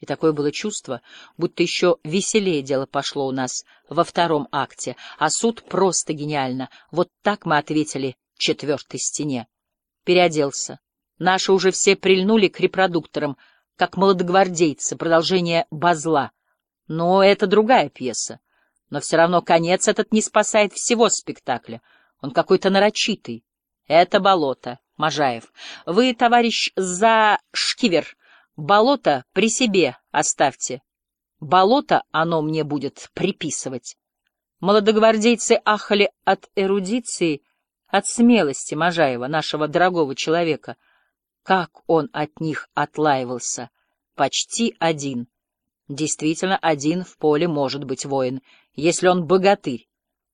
И такое было чувство, будто еще веселее дело пошло у нас во втором акте, а суд просто гениально. Вот так мы ответили четвертой стене. Переоделся. Наши уже все прильнули к репродукторам, как молодогвардейцы, продолжение «Базла». Но это другая пьеса. Но все равно конец этот не спасает всего спектакля. Он какой-то нарочитый. Это болото, Можаев. Вы, товарищ Зашкивер, болото при себе оставьте. Болото оно мне будет приписывать. Молодогвардейцы ахали от эрудиции, от смелости Можаева, нашего дорогого человека. Как он от них отлаивался! Почти один. Действительно, один в поле может быть воин, если он богатырь.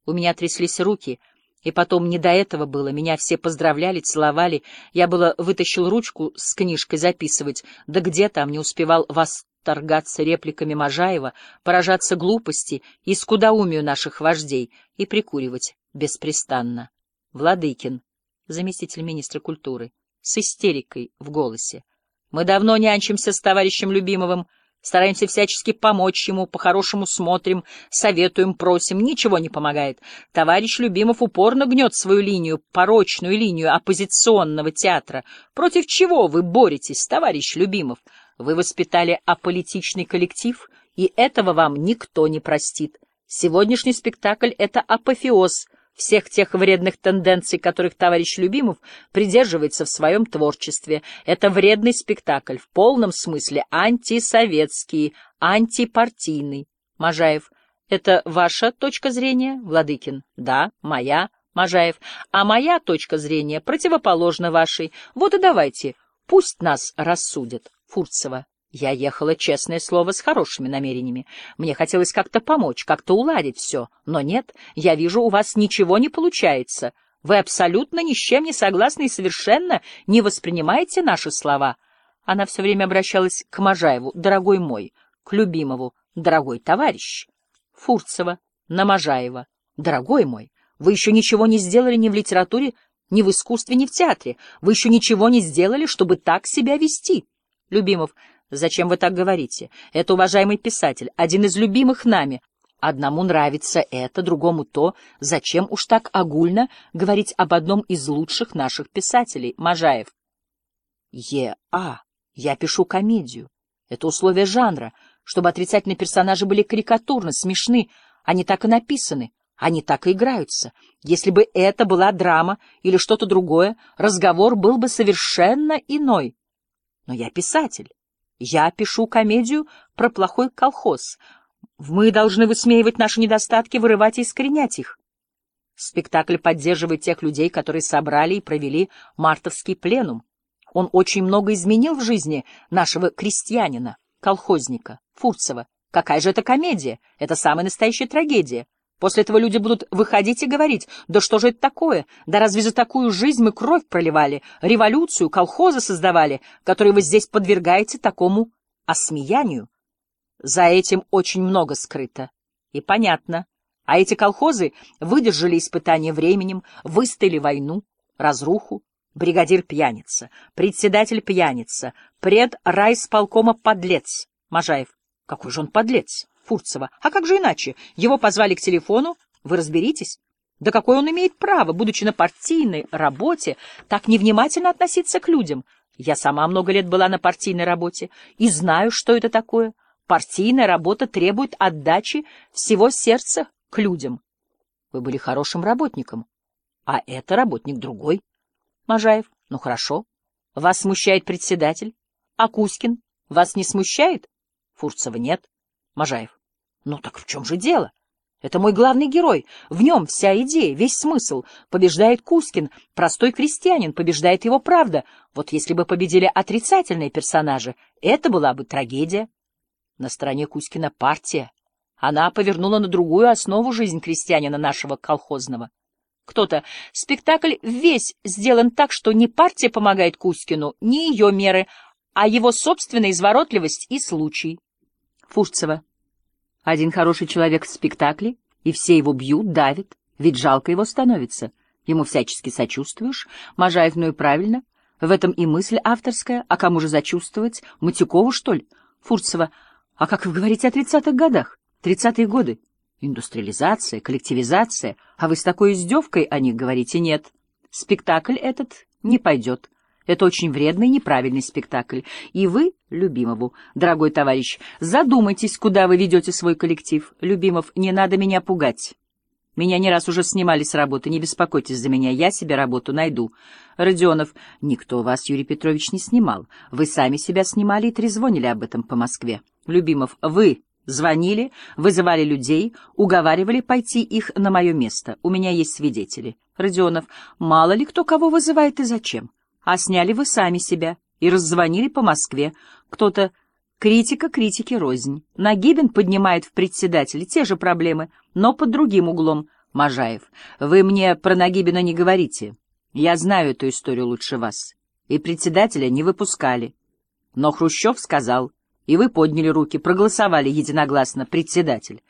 У меня тряслись руки, и потом не до этого было. Меня все поздравляли, целовали. Я было вытащил ручку с книжкой записывать, да где там не успевал восторгаться репликами Можаева, поражаться глупости и скудоумию наших вождей и прикуривать беспрестанно. Владыкин, заместитель министра культуры, с истерикой в голосе. Мы давно нянчимся с товарищем Любимовым, Стараемся всячески помочь ему, по-хорошему смотрим, советуем, просим. Ничего не помогает. Товарищ Любимов упорно гнет свою линию, порочную линию оппозиционного театра. Против чего вы боретесь, товарищ Любимов? Вы воспитали аполитичный коллектив, и этого вам никто не простит. Сегодняшний спектакль — это апофеоз — всех тех вредных тенденций, которых товарищ Любимов придерживается в своем творчестве. Это вредный спектакль, в полном смысле антисоветский, антипартийный. Можаев. Это ваша точка зрения, Владыкин? Да, моя, Можаев. А моя точка зрения противоположна вашей. Вот и давайте, пусть нас рассудят. Фурцева. Я ехала, честное слово, с хорошими намерениями. Мне хотелось как-то помочь, как-то уладить все. Но нет, я вижу, у вас ничего не получается. Вы абсолютно ни с чем не согласны и совершенно не воспринимаете наши слова. Она все время обращалась к Можаеву, дорогой мой, к любимому, дорогой товарищ. Фурцева, на Можаева, дорогой мой, вы еще ничего не сделали ни в литературе, ни в искусстве, ни в театре. Вы еще ничего не сделали, чтобы так себя вести. Любимов, Зачем вы так говорите? Это уважаемый писатель, один из любимых нами. Одному нравится это, другому то. Зачем уж так огульно говорить об одном из лучших наших писателей, Можаев? Е.А. Я пишу комедию. Это условие жанра, чтобы отрицательные персонажи были карикатурно, смешны. Они так и написаны, они так и играются. Если бы это была драма или что-то другое, разговор был бы совершенно иной. Но я писатель. Я пишу комедию про плохой колхоз. Мы должны высмеивать наши недостатки, вырывать и искоренять их. Спектакль поддерживает тех людей, которые собрали и провели мартовский пленум. Он очень много изменил в жизни нашего крестьянина, колхозника, Фурцева. Какая же это комедия? Это самая настоящая трагедия. После этого люди будут выходить и говорить, да что же это такое? Да разве за такую жизнь мы кровь проливали, революцию, колхозы создавали, которые вы здесь подвергаете такому осмеянию? За этим очень много скрыто. И понятно. А эти колхозы выдержали испытания временем, выстояли войну, разруху. Бригадир пьяница, председатель пьяница, пред райсполкома подлец. Можаев. Какой же он подлец? Фурцева. А как же иначе? Его позвали к телефону. Вы разберитесь. Да какое он имеет право, будучи на партийной работе, так невнимательно относиться к людям? Я сама много лет была на партийной работе и знаю, что это такое. Партийная работа требует отдачи всего сердца к людям. Вы были хорошим работником, а это работник другой. Можаев, ну хорошо. Вас смущает председатель? А Кузькин? Вас не смущает? Фурцева нет. Можаев. Ну так в чем же дело? Это мой главный герой. В нем вся идея, весь смысл. Побеждает Кускин, простой крестьянин, побеждает его правда. Вот если бы победили отрицательные персонажи, это была бы трагедия. На стороне Кускина партия. Она повернула на другую основу жизнь крестьянина нашего колхозного. Кто-то. Спектакль весь сделан так, что не партия помогает Кускину, не ее меры, а его собственная изворотливость и случай. Фурцева. Один хороший человек в спектакле, и все его бьют, давят, ведь жалко его становится. Ему всячески сочувствуешь. Можаев, ну и правильно. В этом и мысль авторская. А кому же зачувствовать? Матюкову, что ли? Фурцева. А как вы говорите о тридцатых годах? Тридцатые годы. Индустриализация, коллективизация. А вы с такой издевкой о них говорите нет. Спектакль этот не пойдет. Это очень вредный неправильный спектакль. И вы, Любимову, дорогой товарищ, задумайтесь, куда вы ведете свой коллектив. Любимов, не надо меня пугать. Меня не раз уже снимали с работы, не беспокойтесь за меня, я себе работу найду. Родионов, никто вас, Юрий Петрович, не снимал. Вы сами себя снимали и трезвонили об этом по Москве. Любимов, вы звонили, вызывали людей, уговаривали пойти их на мое место. У меня есть свидетели. Родионов, мало ли кто кого вызывает и зачем. А сняли вы сами себя и раззвонили по Москве. Кто-то Критика критики рознь. Нагибин поднимает в председатели те же проблемы, но под другим углом. Можаев, вы мне про Нагибина не говорите. Я знаю эту историю лучше вас. И председателя не выпускали. Но Хрущев сказал, и вы подняли руки, проголосовали единогласно, председатель.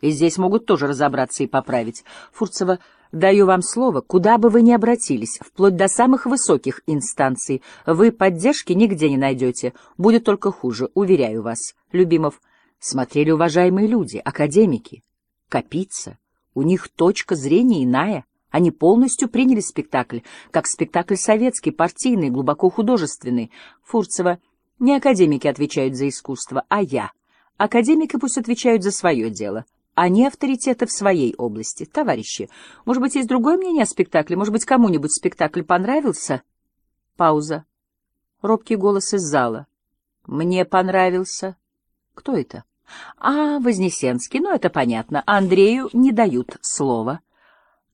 И здесь могут тоже разобраться и поправить. Фурцева Даю вам слово, куда бы вы ни обратились, вплоть до самых высоких инстанций, вы поддержки нигде не найдете. Будет только хуже, уверяю вас. Любимов, смотрели уважаемые люди, академики. Капица. У них точка зрения иная. Они полностью приняли спектакль, как спектакль советский, партийный, глубоко художественный. Фурцева, не академики отвечают за искусство, а я. Академики пусть отвечают за свое дело. Они авторитеты в своей области. Товарищи, может быть, есть другое мнение о спектакле? Может быть, кому-нибудь спектакль понравился? Пауза. Робкий голос из зала. Мне понравился. Кто это? А, Вознесенский. Ну, это понятно. Андрею не дают слова.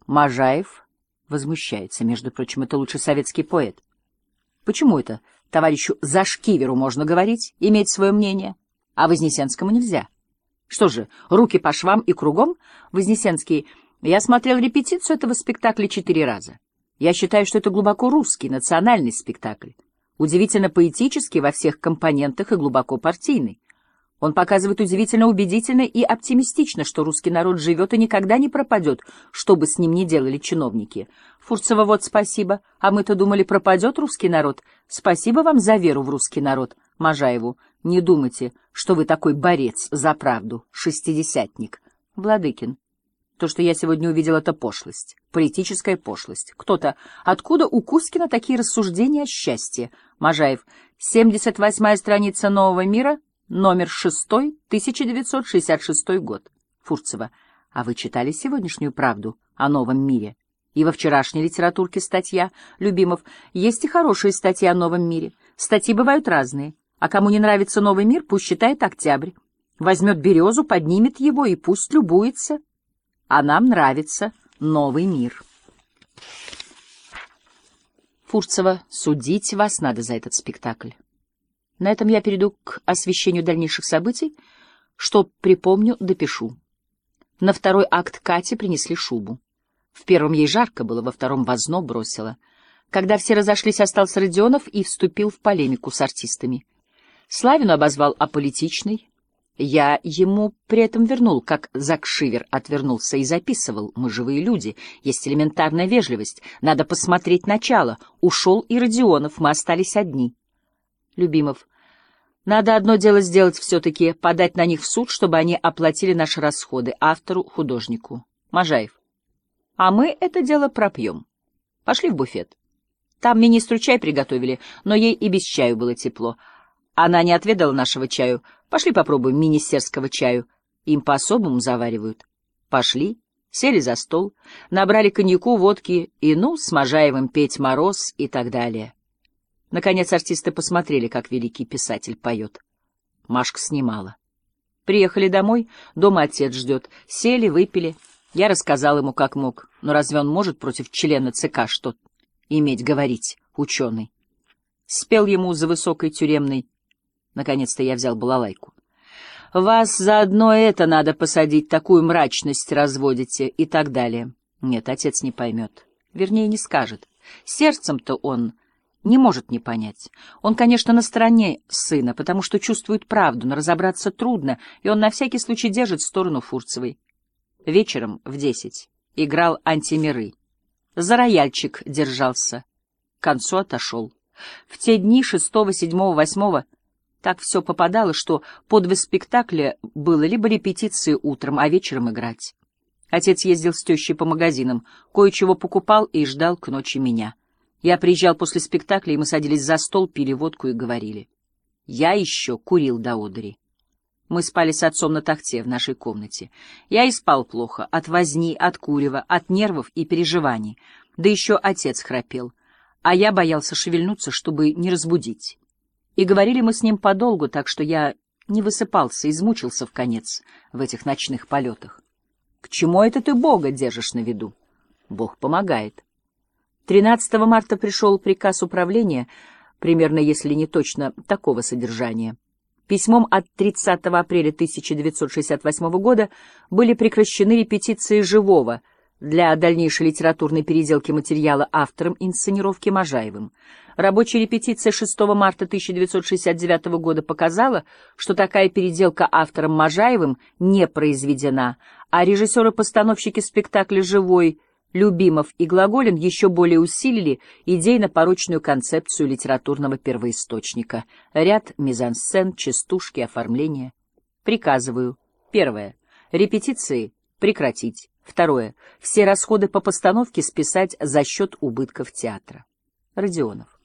Можаев возмущается. Между прочим, это лучший советский поэт. Почему это товарищу Зашкиверу можно говорить, иметь свое мнение, а Вознесенскому нельзя? — что же, руки по швам и кругом? Вознесенский, я смотрел репетицию этого спектакля четыре раза. Я считаю, что это глубоко русский, национальный спектакль. Удивительно поэтический во всех компонентах и глубоко партийный. Он показывает удивительно убедительно и оптимистично, что русский народ живет и никогда не пропадет, что бы с ним ни делали чиновники. Фурцева, вот спасибо, а мы-то думали, пропадет русский народ. Спасибо вам за веру в русский народ. Можаеву, не думайте, что вы такой борец за правду, шестидесятник. Владыкин, то, что я сегодня увидел, это пошлость, политическая пошлость. Кто-то, откуда у Кускина такие рассуждения о счастье? Можаев, 78-я страница «Нового мира», номер 6, 1966 год. Фурцева, а вы читали сегодняшнюю правду о новом мире? И во вчерашней литературке статья, Любимов, есть и хорошие статьи о новом мире. Статьи бывают разные. А кому не нравится новый мир, пусть считает октябрь. Возьмет березу, поднимет его и пусть любуется. А нам нравится новый мир. Фурцева, судить вас надо за этот спектакль. На этом я перейду к освещению дальнейших событий. Что припомню, допишу. На второй акт Кате принесли шубу. В первом ей жарко было, во втором возно бросило. Когда все разошлись, остался Родионов и вступил в полемику с артистами. Славину обозвал аполитичной. Я ему при этом вернул, как Закшивер отвернулся и записывал. Мы живые люди, есть элементарная вежливость. Надо посмотреть начало. Ушел и Родионов, мы остались одни. Любимов. Надо одно дело сделать все-таки, подать на них в суд, чтобы они оплатили наши расходы, автору, художнику. Можаев. А мы это дело пропьем. Пошли в буфет. Там министру чай приготовили, но ей и без чаю было тепло. Она не отведала нашего чаю. Пошли попробуем министерского чаю. Им по-особому заваривают. Пошли, сели за стол, набрали коньяку, водки и, ну, с Можаевым петь «Мороз» и так далее. Наконец артисты посмотрели, как великий писатель поет. Машка снимала. Приехали домой, дома отец ждет. Сели, выпили. Я рассказал ему, как мог. Но разве он может против члена ЦК что иметь, говорить, ученый? Спел ему за высокой тюремной Наконец-то я взял балалайку. «Вас заодно это надо посадить, такую мрачность разводите» и так далее. Нет, отец не поймет. Вернее, не скажет. Сердцем-то он не может не понять. Он, конечно, на стороне сына, потому что чувствует правду, но разобраться трудно, и он на всякий случай держит сторону Фурцевой. Вечером в десять играл антимиры. За рояльчик держался. К концу отошел. В те дни шестого, седьмого, восьмого Так все попадало, что по два спектакля было либо репетиции утром, а вечером играть. Отец ездил с тещей по магазинам, кое-чего покупал и ждал к ночи меня. Я приезжал после спектакля, и мы садились за стол, пили водку и говорили. Я еще курил до одери. Мы спали с отцом на тахте в нашей комнате. Я и спал плохо, от возни, от курева, от нервов и переживаний. Да еще отец храпел, а я боялся шевельнуться, чтобы не разбудить. И говорили мы с ним подолгу, так что я не высыпался, измучился в конец в этих ночных полетах. К чему это ты Бога держишь на виду? Бог помогает. 13 марта пришел приказ управления, примерно, если не точно, такого содержания. Письмом от 30 апреля 1968 года были прекращены репетиции «Живого» для дальнейшей литературной переделки материала автором инсценировки Можаевым. Рабочая репетиция 6 марта 1969 года показала, что такая переделка автором Можаевым не произведена, а режиссеры-постановщики спектакля «Живой» Любимов и Глаголин еще более усилили идейно-порочную концепцию литературного первоисточника. Ряд мизансцен, частушки, оформления. Приказываю. Первое. Репетиции прекратить. Второе. Все расходы по постановке списать за счет убытков театра. Родионов.